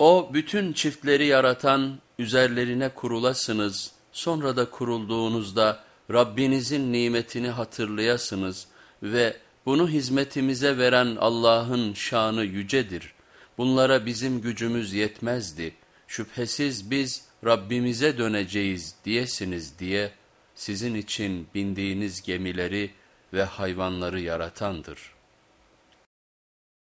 O bütün çiftleri yaratan, üzerlerine kurulasınız, sonra da kurulduğunuzda Rabbinizin nimetini hatırlayasınız ve bunu hizmetimize veren Allah'ın şanı yücedir. Bunlara bizim gücümüz yetmezdi. Şüphesiz biz Rabbimize döneceğiz diyesiniz diye sizin için bindiğiniz gemileri ve hayvanları yaratandır.''